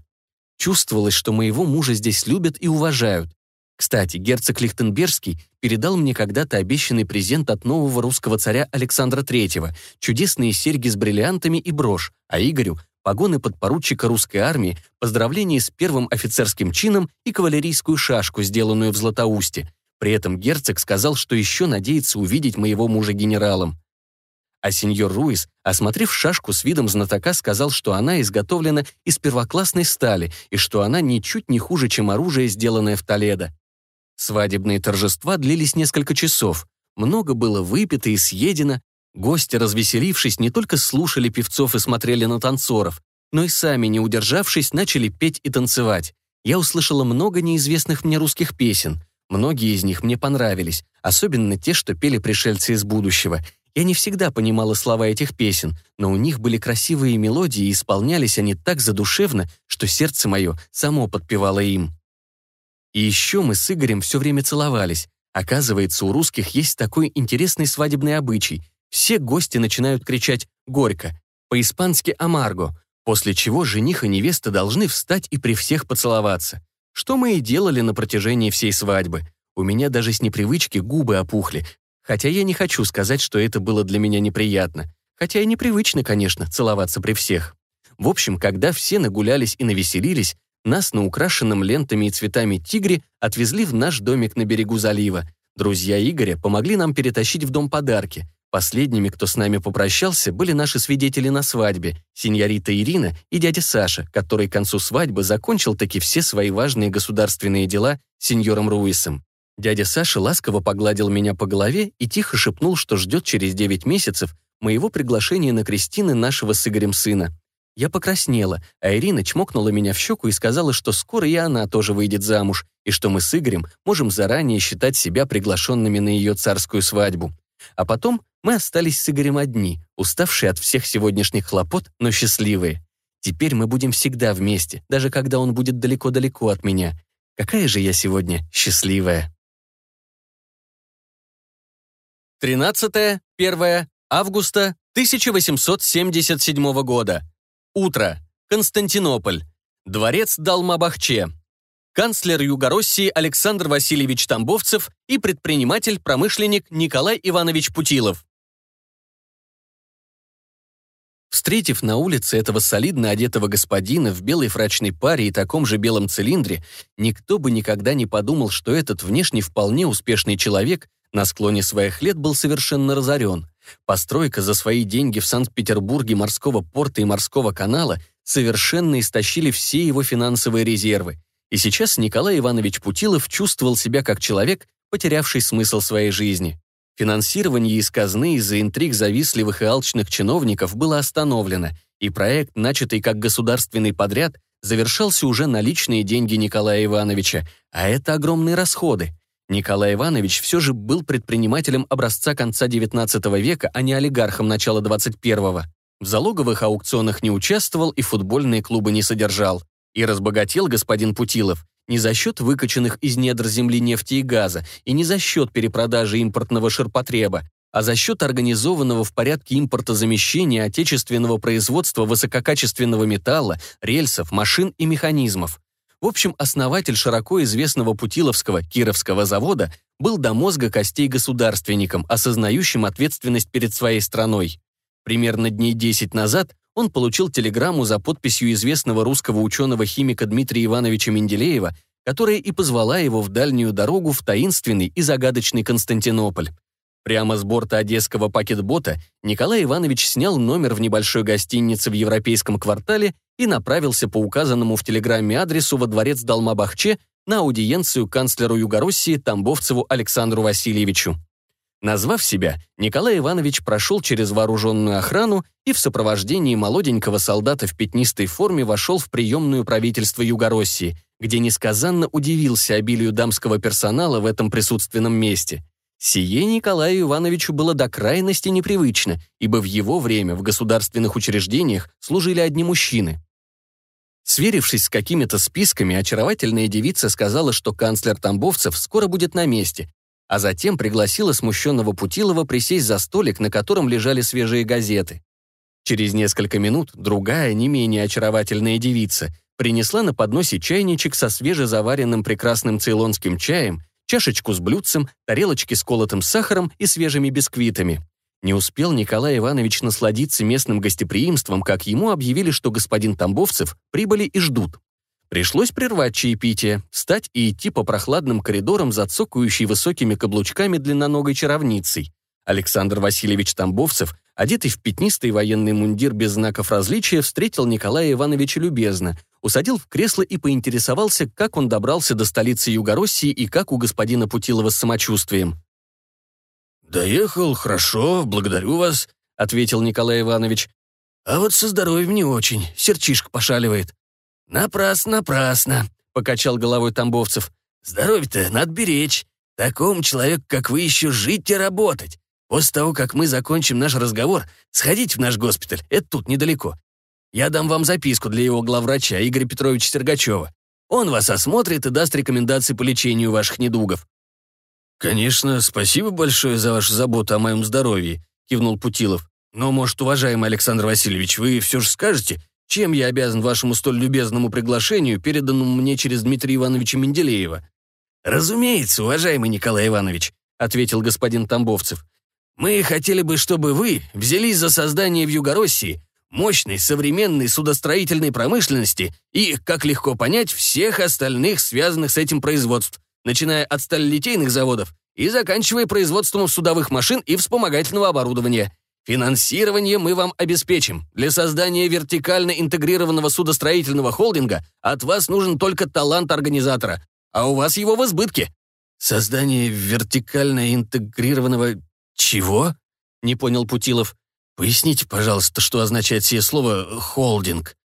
Чувствовалось, что моего мужа здесь любят и уважают. Кстати, герцог Лихтенбергский передал мне когда-то обещанный презент от нового русского царя Александра III, чудесные серьги с бриллиантами и брошь, а Игорю — погоны подпоручика русской армии, поздравления с первым офицерским чином и кавалерийскую шашку, сделанную в Златоусте. При этом герцог сказал, что еще надеется увидеть моего мужа генералом а сеньор Руис, осмотрев шашку с видом знатока, сказал, что она изготовлена из первоклассной стали и что она ничуть не хуже, чем оружие, сделанное в Толедо. Свадебные торжества длились несколько часов. Много было выпито и съедено. Гости, развеселившись, не только слушали певцов и смотрели на танцоров, но и сами, не удержавшись, начали петь и танцевать. Я услышала много неизвестных мне русских песен. Многие из них мне понравились, особенно те, что пели пришельцы из будущего — я не всегда понимала слова этих песен, но у них были красивые мелодии, и исполнялись они так задушевно, что сердце мое само подпевало им. И еще мы с Игорем все время целовались. Оказывается, у русских есть такой интересный свадебный обычай. Все гости начинают кричать «горько», по-испански «амарго», после чего жених и невеста должны встать и при всех поцеловаться. Что мы и делали на протяжении всей свадьбы. У меня даже с непривычки губы опухли, Хотя я не хочу сказать, что это было для меня неприятно. Хотя и непривычно, конечно, целоваться при всех. В общем, когда все нагулялись и навеселились, нас на украшенном лентами и цветами тигре отвезли в наш домик на берегу залива. Друзья Игоря помогли нам перетащить в дом подарки. Последними, кто с нами попрощался, были наши свидетели на свадьбе, сеньорита Ирина и дядя Саша, который к концу свадьбы закончил таки все свои важные государственные дела сеньором Руисом. Дядя Саша ласково погладил меня по голове и тихо шепнул, что ждет через 9 месяцев моего приглашения на крестины нашего с Игорем сына. Я покраснела, а Ирина чмокнула меня в щеку и сказала, что скоро и она тоже выйдет замуж, и что мы с Игорем можем заранее считать себя приглашенными на ее царскую свадьбу. А потом мы остались с Игорем одни, уставшие от всех сегодняшних хлопот, но счастливые. Теперь мы будем всегда вместе, даже когда он будет далеко-далеко от меня. Какая же я сегодня счастливая. 13-1 августа 1877 года. Утро. Константинополь. Дворец Далмабахче. Канцлер Югороссии Александр Васильевич Тамбовцев и предприниматель-промышленник Николай Иванович Путилов. Встретив на улице этого солидно одетого господина в белой фрачной паре и таком же белом цилиндре, никто бы никогда не подумал, что этот внешне вполне успешный человек на склоне своих лет был совершенно разорен. Постройка за свои деньги в Санкт-Петербурге морского порта и морского канала совершенно истощили все его финансовые резервы. И сейчас Николай Иванович Путилов чувствовал себя как человек, потерявший смысл своей жизни. Финансирование из казны из-за интриг завистливых и алчных чиновников было остановлено, и проект, начатый как государственный подряд, завершался уже на личные деньги Николая Ивановича, а это огромные расходы. Николай Иванович все же был предпринимателем образца конца XIX века, а не олигархом начала XXI. В залоговых аукционах не участвовал и футбольные клубы не содержал. И разбогател господин Путилов не за счет выкачанных из недр земли нефти и газа и не за счет перепродажи импортного ширпотреба, а за счет организованного в порядке импортозамещения отечественного производства высококачественного металла, рельсов, машин и механизмов. В общем, основатель широко известного Путиловского Кировского завода был до мозга костей государственником, осознающим ответственность перед своей страной. Примерно дней 10 назад он получил телеграмму за подписью известного русского ученого-химика Дмитрия Ивановича Менделеева, которая и позвала его в дальнюю дорогу в таинственный и загадочный Константинополь. Прямо с борта одесского пакетбота Николай Иванович снял номер в небольшой гостинице в европейском квартале и направился по указанному в телеграмме адресу во дворец Далмабахче на аудиенцию канцлеру Югороссии Тамбовцеву Александру Васильевичу. Назвав себя, Николай Иванович прошел через вооруженную охрану и в сопровождении молоденького солдата в пятнистой форме вошел в приемную правительства Югороссии, где несказанно удивился обилию дамского персонала в этом присутственном месте. Сие Николаю Ивановичу было до крайности непривычно, ибо в его время в государственных учреждениях служили одни мужчины. Сверившись с какими-то списками, очаровательная девица сказала, что канцлер Тамбовцев скоро будет на месте, а затем пригласила смущенного Путилова присесть за столик, на котором лежали свежие газеты. Через несколько минут другая, не менее очаровательная девица принесла на подносе чайничек со свежезаваренным прекрасным цейлонским чаем, чашечку с блюдцем, тарелочки с колотым сахаром и свежими бисквитами. Не успел Николай Иванович насладиться местным гостеприимством, как ему объявили, что господин Тамбовцев прибыли и ждут. Пришлось прервать чаепитие, встать и идти по прохладным коридорам, зацокающей высокими каблучками длинноногой чаровницей. Александр Васильевич Тамбовцев, одетый в пятнистый военный мундир без знаков различия, встретил Николая Ивановича любезно, усадил в кресло и поинтересовался, как он добрался до столицы Югороссии и как у господина Путилова с самочувствием. «Доехал, хорошо, благодарю вас», — ответил Николай Иванович. «А вот со здоровьем не очень, сердчишка пошаливает». «Напрасно, напрасно», — покачал головой Тамбовцев. «Здоровье-то надо беречь. Такому человеку, как вы, еще жить и работать. После того, как мы закончим наш разговор, сходите в наш госпиталь, это тут недалеко. Я дам вам записку для его главврача, Игоря Петровича Сергачева. Он вас осмотрит и даст рекомендации по лечению ваших недугов». «Конечно, спасибо большое за вашу заботу о моем здоровье», — кивнул Путилов. «Но, может, уважаемый Александр Васильевич, вы все же скажете, чем я обязан вашему столь любезному приглашению, переданному мне через Дмитрия Ивановича Менделеева?» «Разумеется, уважаемый Николай Иванович», — ответил господин Тамбовцев. «Мы хотели бы, чтобы вы взялись за создание в Югороссии мощной современной судостроительной промышленности и, как легко понять, всех остальных связанных с этим производств, начиная от сталелитейных заводов и заканчивая производством судовых машин и вспомогательного оборудования. Финансирование мы вам обеспечим. Для создания вертикально интегрированного судостроительного холдинга от вас нужен только талант организатора, а у вас его в избытке. Создание вертикально интегрированного... чего? Не понял Путилов. Поясните, пожалуйста, что означает сие слово «холдинг».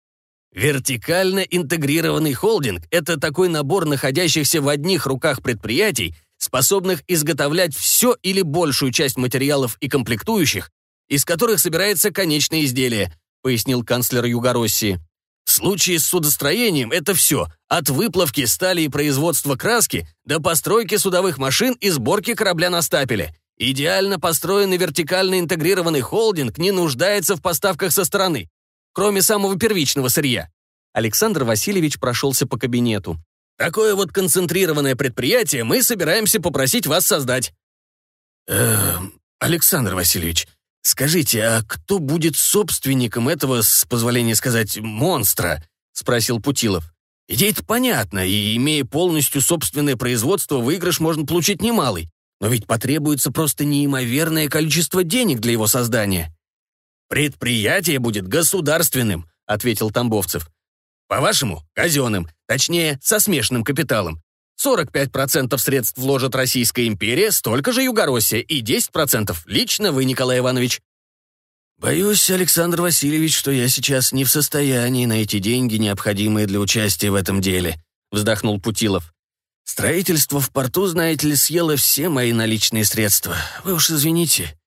Вертикально интегрированный холдинг – это такой набор находящихся в одних руках предприятий, способных изготовлять все или большую часть материалов и комплектующих, из которых собирается конечное изделие», пояснил канцлер Югороссии. В случае с судостроением это все, от выплавки стали и производства краски до постройки судовых машин и сборки корабля на стапеле. Идеально построенный вертикально интегрированный холдинг не нуждается в поставках со стороны, кроме самого первичного сырья. Александр Васильевич прошелся по кабинету. Такое вот концентрированное предприятие мы собираемся попросить вас создать. Эм, Александр Васильевич, «Скажите, а кто будет собственником этого, с позволения сказать, монстра?» — спросил Путилов. «Идея-то понятна, и, имея полностью собственное производство, выигрыш можно получить немалый. Но ведь потребуется просто неимоверное количество денег для его создания». «Предприятие будет государственным», — ответил Тамбовцев. «По-вашему, казенным, точнее, со смешанным капиталом. 45% средств вложит Российская империя, столько же Югороссия, и 10% лично вы, Николай Иванович. Боюсь, Александр Васильевич, что я сейчас не в состоянии найти деньги, необходимые для участия в этом деле, вздохнул Путилов. Строительство в порту, знаете ли, съело все мои наличные средства. Вы уж извините.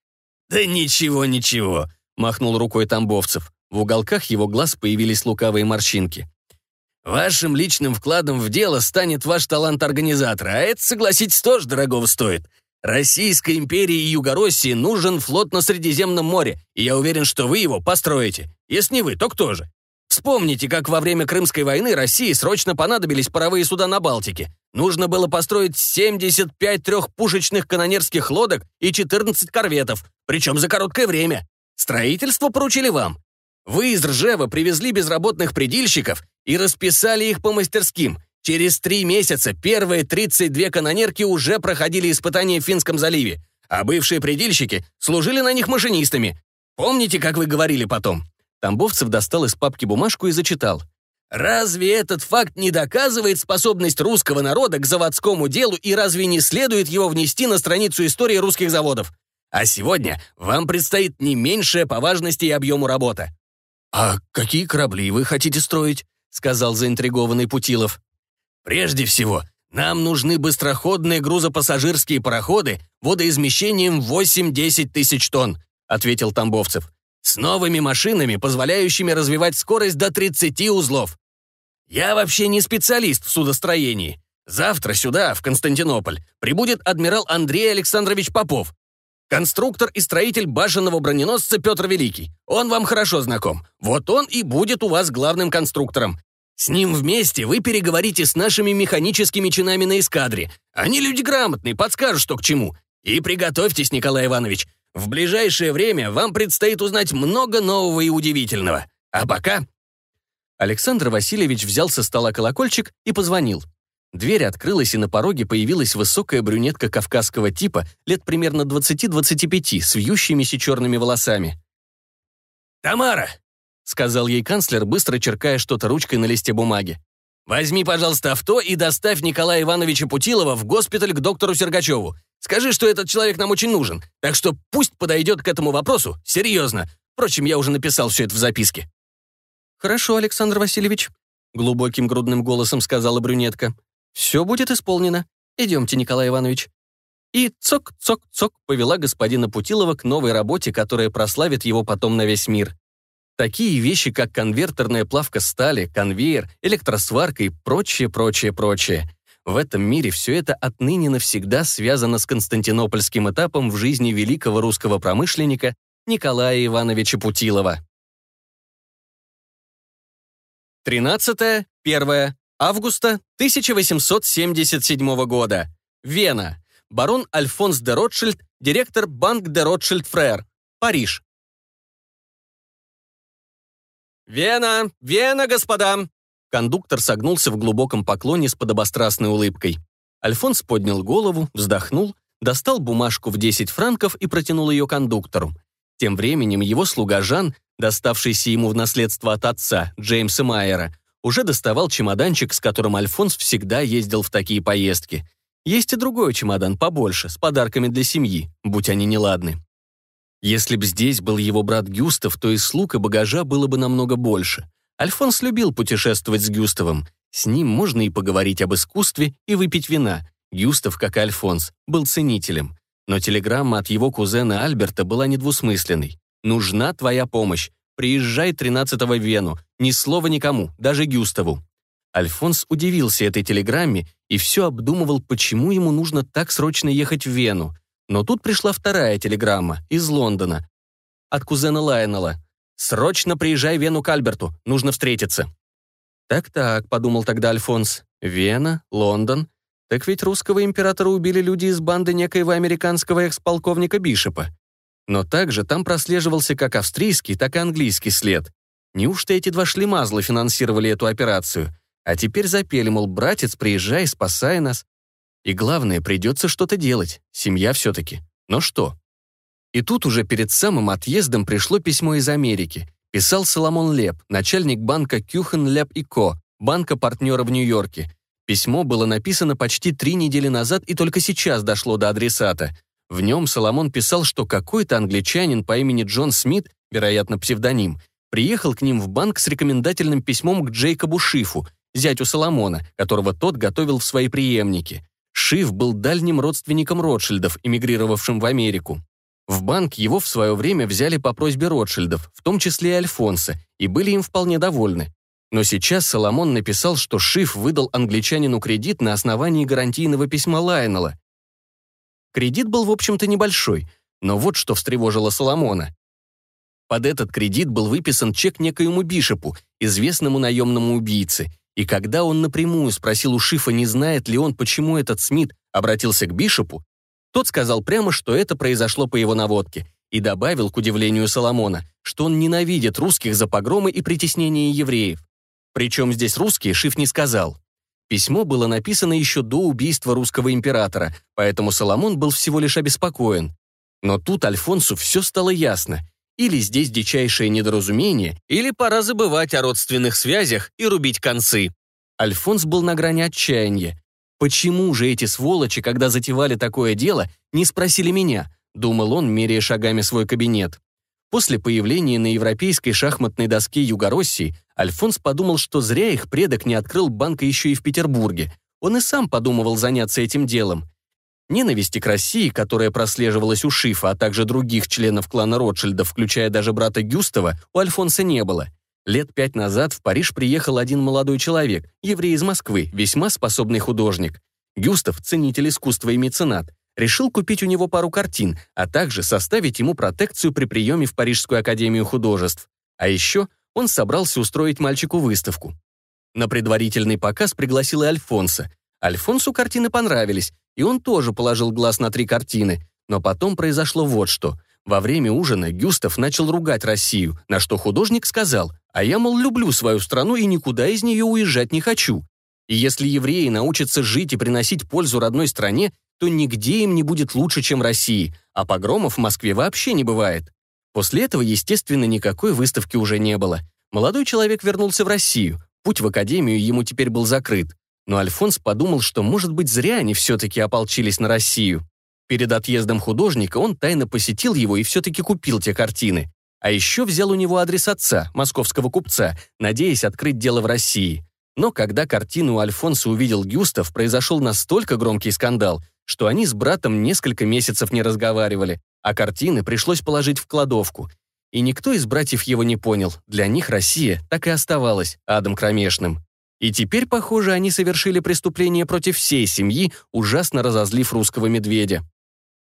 Да ничего, ничего, махнул рукой Тамбовцев. В уголках его глаз появились лукавые морщинки. Вашим личным вкладом в дело станет ваш талант организатора, а это, согласитесь, тоже дорогого стоит. Российской империи и Югороссии нужен флот на Средиземном море, и я уверен, что вы его построите. Если не вы, то кто же? Вспомните, как во время Крымской войны России срочно понадобились паровые суда на Балтике. Нужно было построить 75 трехпушечных канонерских лодок и 14 корветов, причем за короткое время. Строительство поручили вам. Вы из Ржева привезли безработных предильщиков и расписали их по мастерским. Через три месяца первые 32 канонерки уже проходили испытания в Финском заливе, а бывшие предельщики служили на них машинистами. Помните, как вы говорили потом?» Тамбовцев достал из папки бумажку и зачитал. «Разве этот факт не доказывает способность русского народа к заводскому делу и разве не следует его внести на страницу истории русских заводов? А сегодня вам предстоит не меньшая по важности и объему работа». «А какие корабли вы хотите строить?» Сказал заинтригованный Путилов. «Прежде всего, нам нужны быстроходные грузопассажирские пароходы водоизмещением 8-10 тысяч тонн», ответил Тамбовцев. «С новыми машинами, позволяющими развивать скорость до 30 узлов. Я вообще не специалист в судостроении. Завтра сюда, в Константинополь, прибудет адмирал Андрей Александрович Попов, конструктор и строитель башенного броненосца Петр Великий. Он вам хорошо знаком. Вот он и будет у вас главным конструктором. С ним вместе вы переговорите с нашими механическими чинами на эскадре. Они люди грамотные, подскажут, что к чему. И приготовьтесь, Николай Иванович. В ближайшее время вам предстоит узнать много нового и удивительного. А пока...» Александр Васильевич взял со стола колокольчик и позвонил. Дверь открылась, и на пороге появилась высокая брюнетка кавказского типа, лет примерно 20-25, с вьющимися черными волосами. «Тамара!» — сказал ей канцлер, быстро черкая что-то ручкой на листе бумаги. «Возьми, пожалуйста, авто и доставь Николая Ивановича Путилова в госпиталь к доктору Сергачеву. Скажи, что этот человек нам очень нужен, так что пусть подойдет к этому вопросу серьезно. Впрочем, я уже написал все это в записке». «Хорошо, Александр Васильевич», — глубоким грудным голосом сказала брюнетка. «Все будет исполнено. Идемте, Николай Иванович». И цок-цок-цок повела господина Путилова к новой работе, которая прославит его потом на весь мир. Такие вещи, как конвертерная плавка стали, конвейер, электросварка и прочее, прочее, прочее. В этом мире все это отныне навсегда связано с константинопольским этапом в жизни великого русского промышленника Николая Ивановича Путилова. 13. 1 августа 1877 года. Вена. Барон Альфонс де Ротшильд, директор Банк де Ротшильд Фрер. Париж. «Вена! Вена, господа!» Кондуктор согнулся в глубоком поклоне с подобострастной улыбкой. Альфонс поднял голову, вздохнул, достал бумажку в 10 франков и протянул ее кондуктору. Тем временем его слуга Жан, доставшийся ему в наследство от отца, Джеймса Майера, уже доставал чемоданчик, с которым Альфонс всегда ездил в такие поездки. Есть и другой чемодан побольше, с подарками для семьи, будь они неладны. Если б здесь был его брат Гюстав, то и слуг и багажа было бы намного больше. Альфонс любил путешествовать с Гюставом. С ним можно и поговорить об искусстве, и выпить вина. Гюстав, как и Альфонс, был ценителем. Но телеграмма от его кузена Альберта была недвусмысленной. «Нужна твоя помощь. Приезжай 13-го в Вену. Ни слова никому, даже Гюставу». Альфонс удивился этой телеграмме и все обдумывал, почему ему нужно так срочно ехать в Вену. Но тут пришла вторая телеграмма из Лондона. От кузена Лайонела. «Срочно приезжай в Вену к Альберту, нужно встретиться». «Так-так», — подумал тогда Альфонс. «Вена, Лондон. Так ведь русского императора убили люди из банды некоего американского экс-полковника Бишопа. Но также там прослеживался как австрийский, так и английский след. Неужто эти два шлемазла финансировали эту операцию? А теперь запели, мол, братец, приезжай, спасай нас. И главное, придется что-то делать. Семья все-таки. Но что? И тут уже перед самым отъездом пришло письмо из Америки. Писал Соломон Леп, начальник банка Кюхен Леп и Ко, банка партнера в Нью-Йорке. Письмо было написано почти три недели назад и только сейчас дошло до адресата. В нем Соломон писал, что какой-то англичанин по имени Джон Смит, вероятно, псевдоним, приехал к ним в банк с рекомендательным письмом к Джейкобу Шифу, зятю Соломона, которого тот готовил в свои преемники. Шиф был дальним родственником Ротшильдов, эмигрировавшим в Америку. В банк его в свое время взяли по просьбе Ротшильдов, в том числе и Альфонса, и были им вполне довольны. Но сейчас Соломон написал, что Шиф выдал англичанину кредит на основании гарантийного письма Лайнела. Кредит был, в общем-то, небольшой, но вот что встревожило Соломона. Под этот кредит был выписан чек некоему Бишопу, известному наемному убийце, и когда он напрямую спросил у Шифа, не знает ли он, почему этот Смит обратился к Бишопу, тот сказал прямо, что это произошло по его наводке, и добавил, к удивлению Соломона, что он ненавидит русских за погромы и притеснение евреев. Причем здесь русские Шиф не сказал. Письмо было написано еще до убийства русского императора, поэтому Соломон был всего лишь обеспокоен. Но тут Альфонсу все стало ясно. Или здесь дичайшее недоразумение, или пора забывать о родственных связях и рубить концы. Альфонс был на грани отчаяния. Почему же эти сволочи, когда затевали такое дело, не спросили меня? Думал он, меряя шагами свой кабинет. После появления на европейской шахматной доске Югороссии Альфонс подумал, что зря их предок не открыл банка еще и в Петербурге. Он и сам подумывал заняться этим делом. Ненависти к России, которая прослеживалась у Шифа, а также других членов клана Ротшильдов, включая даже брата Гюстава, у Альфонса не было. Лет пять назад в Париж приехал один молодой человек, еврей из Москвы, весьма способный художник. Гюстав, ценитель искусства и меценат, решил купить у него пару картин, а также составить ему протекцию при приеме в Парижскую академию художеств. А еще он собрался устроить мальчику выставку. На предварительный показ пригласил и Альфонса. Альфонсу картины понравились, и он тоже положил глаз на три картины. Но потом произошло вот что. Во время ужина Гюстав начал ругать Россию, на что художник сказал, а я, мол, люблю свою страну и никуда из нее уезжать не хочу. И если евреи научатся жить и приносить пользу родной стране, то нигде им не будет лучше, чем России, а погромов в Москве вообще не бывает. После этого, естественно, никакой выставки уже не было. Молодой человек вернулся в Россию, путь в академию ему теперь был закрыт. Но Альфонс подумал, что, может быть, зря они все-таки ополчились на Россию. Перед отъездом художника он тайно посетил его и все-таки купил те картины. А еще взял у него адрес отца, московского купца, надеясь открыть дело в России. Но когда картину Альфонса увидел Гюстав, произошел настолько громкий скандал, что они с братом несколько месяцев не разговаривали, а картины пришлось положить в кладовку. И никто из братьев его не понял, для них Россия так и оставалась адом кромешным. И теперь, похоже, они совершили преступление против всей семьи, ужасно разозлив русского медведя.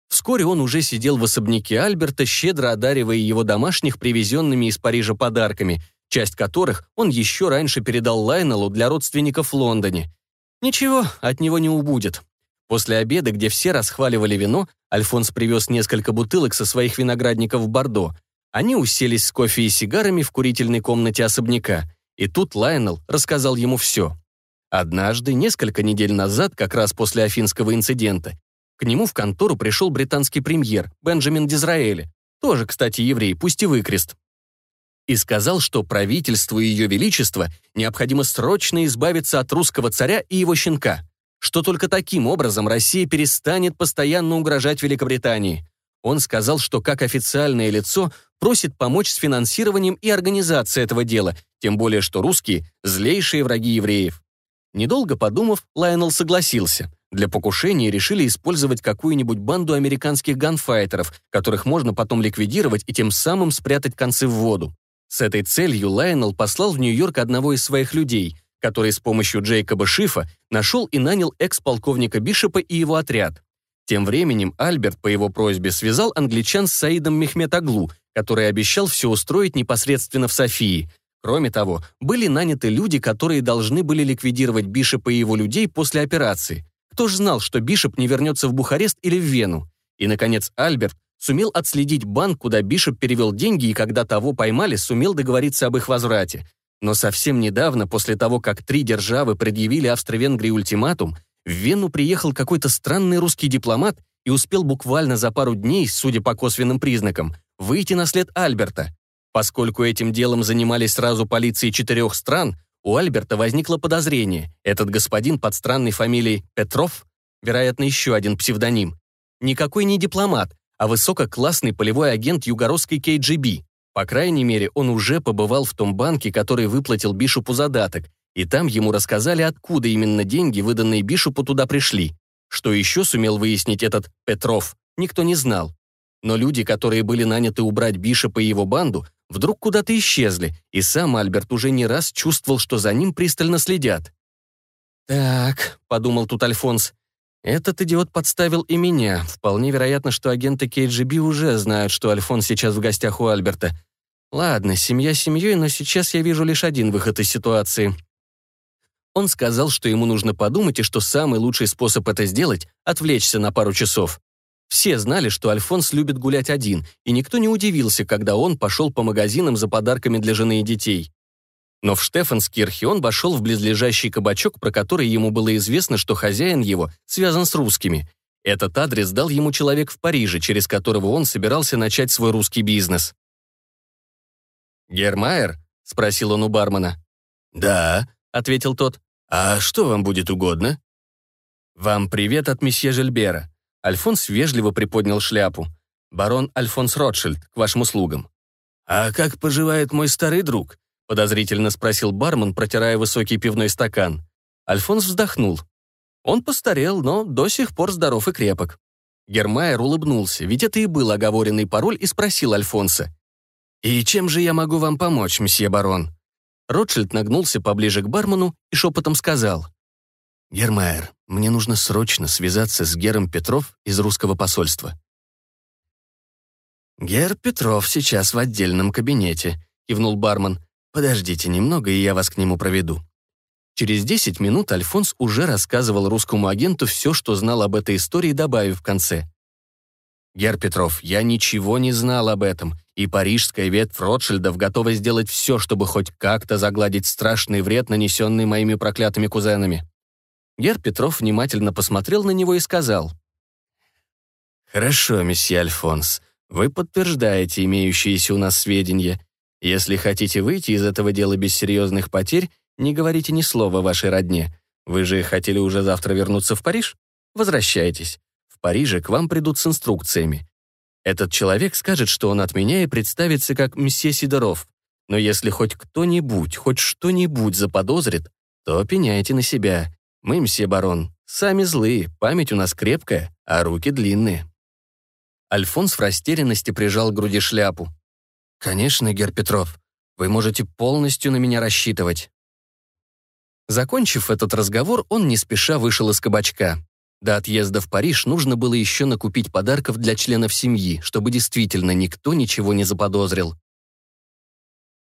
Вскоре он уже сидел в особняке Альберта, щедро одаривая его домашних привезенными из Парижа подарками, часть которых он еще раньше передал Лайнелу для родственников в Лондоне. Ничего, от него не убудет. После обеда, где все расхваливали вино, Альфонс привез несколько бутылок со своих виноградников в Бордо. Они уселись с кофе и сигарами в курительной комнате особняка. И тут Лайнел рассказал ему все. Однажды, несколько недель назад, как раз после афинского инцидента, к нему в контору пришел британский премьер Бенджамин Дизраэли, тоже, кстати, еврей, пусть и выкрест, и сказал, что правительству Ее Величества необходимо срочно избавиться от русского царя и его щенка, что только таким образом Россия перестанет постоянно угрожать Великобритании. Он сказал, что как официальное лицо просит помочь с финансированием и организацией этого дела, тем более что русские – злейшие враги евреев. Недолго подумав, Лайонел согласился. Для покушения решили использовать какую-нибудь банду американских ганфайтеров, которых можно потом ликвидировать и тем самым спрятать концы в воду. С этой целью Лайонел послал в Нью-Йорк одного из своих людей, который с помощью Джейкоба Шифа нашел и нанял экс-полковника Бишопа и его отряд. Тем временем Альберт по его просьбе связал англичан с Саидом Мехмед-Аглу, который обещал все устроить непосредственно в Софии. Кроме того, были наняты люди, которые должны были ликвидировать Бишопа и его людей после операции. Кто ж знал, что Бишоп не вернется в Бухарест или в Вену? И, наконец, Альберт сумел отследить банк, куда Бишоп перевел деньги, и когда того поймали, сумел договориться об их возврате. Но совсем недавно, после того, как три державы предъявили Австро-Венгрии ультиматум, в Вену приехал какой-то странный русский дипломат и успел буквально за пару дней, судя по косвенным признакам, выйти на след Альберта. Поскольку этим делом занимались сразу полиции четырех стран, у Альберта возникло подозрение. Этот господин под странной фамилией Петров, вероятно, еще один псевдоним, никакой не дипломат, а высококлассный полевой агент югородской КГБ. По крайней мере, он уже побывал в том банке, который выплатил Бишопу задаток, и там ему рассказали, откуда именно деньги, выданные Бишопу, туда пришли. Что еще сумел выяснить этот Петров, никто не знал. Но люди, которые были наняты убрать Бишопа и его банду, вдруг куда-то исчезли, и сам Альберт уже не раз чувствовал, что за ним пристально следят. «Так», — подумал тут Альфонс, — «этот идиот подставил и меня. Вполне вероятно, что агенты КГБ уже знают, что Альфонс сейчас в гостях у Альберта. Ладно, семья семьей, но сейчас я вижу лишь один выход из ситуации. Он сказал, что ему нужно подумать и что самый лучший способ это сделать — отвлечься на пару часов. Все знали, что Альфонс любит гулять один, и никто не удивился, когда он пошел по магазинам за подарками для жены и детей. Но в Штефанскирхе он вошел в близлежащий кабачок, про который ему было известно, что хозяин его связан с русскими. Этот адрес дал ему человек в Париже, через которого он собирался начать свой русский бизнес. «Гермайер?» — спросил он у бармена. «Да», — ответил тот. «А что вам будет угодно?» «Вам привет от месье Жильбера». Альфонс вежливо приподнял шляпу. «Барон Альфонс Ротшильд, к вашим услугам». «А как поживает мой старый друг?» подозрительно спросил бармен, протирая высокий пивной стакан. Альфонс вздохнул. Он постарел, но до сих пор здоров и крепок. Гермайер улыбнулся, ведь это и был оговоренный пароль, и спросил Альфонса. «И чем же я могу вам помочь, месье барон?» Ротшильд нагнулся поближе к бармену и шепотом сказал. «Гермайер, мне нужно срочно связаться с Гером Петров из русского посольства». «Гер Петров сейчас в отдельном кабинете», — кивнул бармен. «Подождите немного, и я вас к нему проведу». Через 10 минут Альфонс уже рассказывал русскому агенту все, что знал об этой истории, добавив в конце. «Гер Петров, я ничего не знал об этом и парижская ветвь Ротшильдов готова сделать все, чтобы хоть как-то загладить страшный вред, нанесенный моими проклятыми кузенами. Гер Петров внимательно посмотрел на него и сказал. «Хорошо, месье Альфонс, вы подтверждаете имеющиеся у нас сведения. Если хотите выйти из этого дела без серьезных потерь, не говорите ни слова вашей родне. Вы же хотели уже завтра вернуться в Париж? Возвращайтесь. В Париже к вам придут с инструкциями. Этот человек скажет, что он от меня и представится как мсье Сидоров. Но если хоть кто-нибудь, хоть что-нибудь заподозрит, то пеняйте на себя. Мы, мсье барон, сами злые, память у нас крепкая, а руки длинные». Альфонс в растерянности прижал к груди шляпу. «Конечно, Гер Петров, вы можете полностью на меня рассчитывать». Закончив этот разговор, он не спеша вышел из кабачка. До отъезда в Париж нужно было еще накупить подарков для членов семьи, чтобы действительно никто ничего не заподозрил.